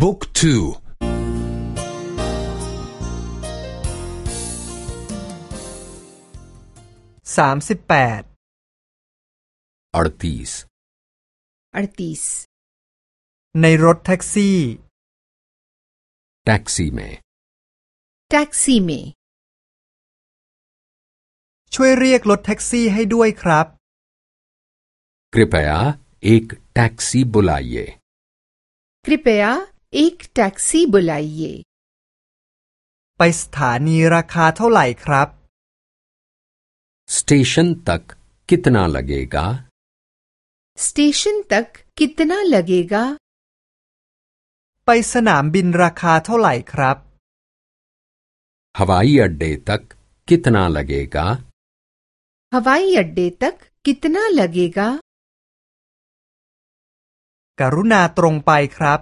บุ๊กทูสามสิบแปดอาร์ติสอาร์ติสในรถแท็กซี่แท็กซี่เมแท็กซี่เมช่วยเรียกรถแท็กซี่ให้ด้วยครับกริปยาเอกแท็กซี่บุลายเยกริปยา एक टैक्सी बुलाइए ไปสถานีราคาเท่าไหร่ครับ स्टेशन तक कितना लगेगा स्टेशन तक कितना लगेगा ไปสนามบินราคาเท่าไหร่ครับ हवाई अड्डे तक कितना लगेगा हवाई अड्डे तक कितना लगेगा กรุณาตรงไปครับ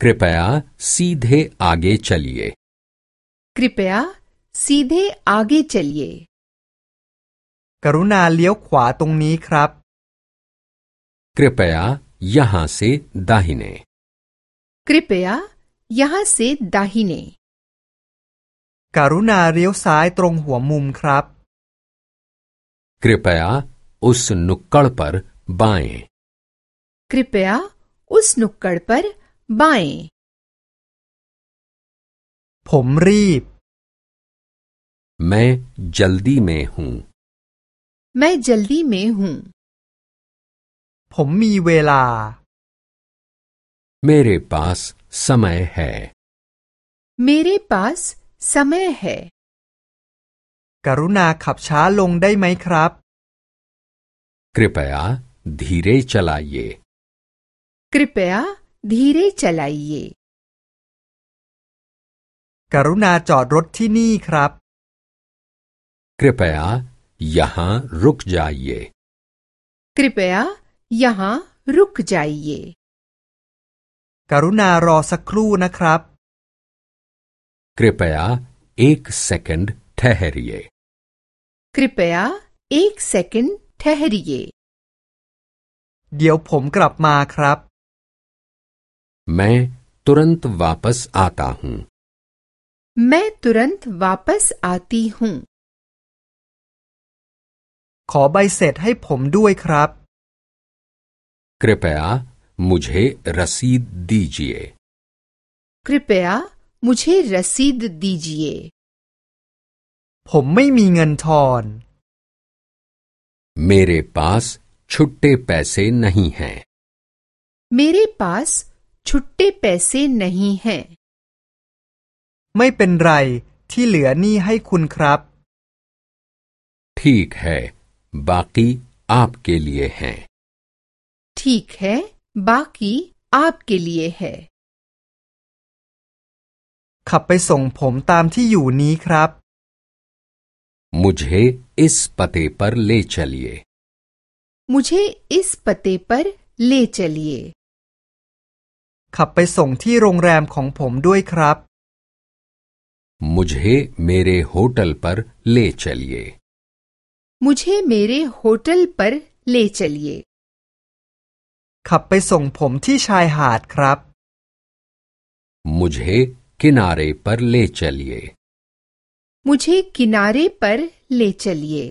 कृपया सीधे आगे चलिए कृपया सीधे आगे चलिए กรุณาเลี้ยวขวาตรงนี้ครับ कृपया यहाँ से दाहिने कृपया यहाँ से दाहिने กรุณาเลี้ยวซ้ายตรงหัวมุมครับ कृपया उस नुक्कड़ पर बाएं कृपया उस नुक्कड़ पर बाएं ผมรีบ मैं जल्दी में हूँ मैं जल्दी में हूँ ผมมีเวลา मेरे पास समय है मेरे पास समय है กรุณาขับช้าลงได้ไหมครับ कृपया धीरे चलाइए कृपया धीरे चलाइए กรุณาจอดรถที่นี่ครับ कृपया यहाँ रुक जाइए कृपया यहाँ रुक जाइए กรุณารอสักครู่นะครับ कृपया एक सेकंड ठहरिए कृपया एक सेकंड ठहरिए เดี๋ยวผมกลับมาครับ मैं तुरंत वापस आता हूँ मैं तुरंत वापस आती हूँ ขอใบเสร็จให้ผมด้วยครับ कृपया मुझे रसीद दीजिए कृपया मुझे रसीद दीजिए ผมไม่มีเงินทอน मेरे पास छुट्टे पैसे नहीं हैं मेरे पास छुट्टे पैसे नहीं हैं ไม่เป็นไรที่เหลือนี่ให้คุณครับ ठीक है बाकी आपके लिए हैं ठीक है बाकी आपके लिए है ขับไปส่งผมตามที่อยู่นี้ครับ मुझे इस पते पर ले चलिए मुझे इस पते पर ले चलिए ขับไปส่งที่โรงแรมของผมด้วยครับ मुझे मेरे होटल पर ले चलिए मुझे मेरे होटल पर ले चलिए ขับไปส่งผมที่ชายหาดครับ मुझे किनारे पर ले चलिए मुझे किनारे पर ले चलिए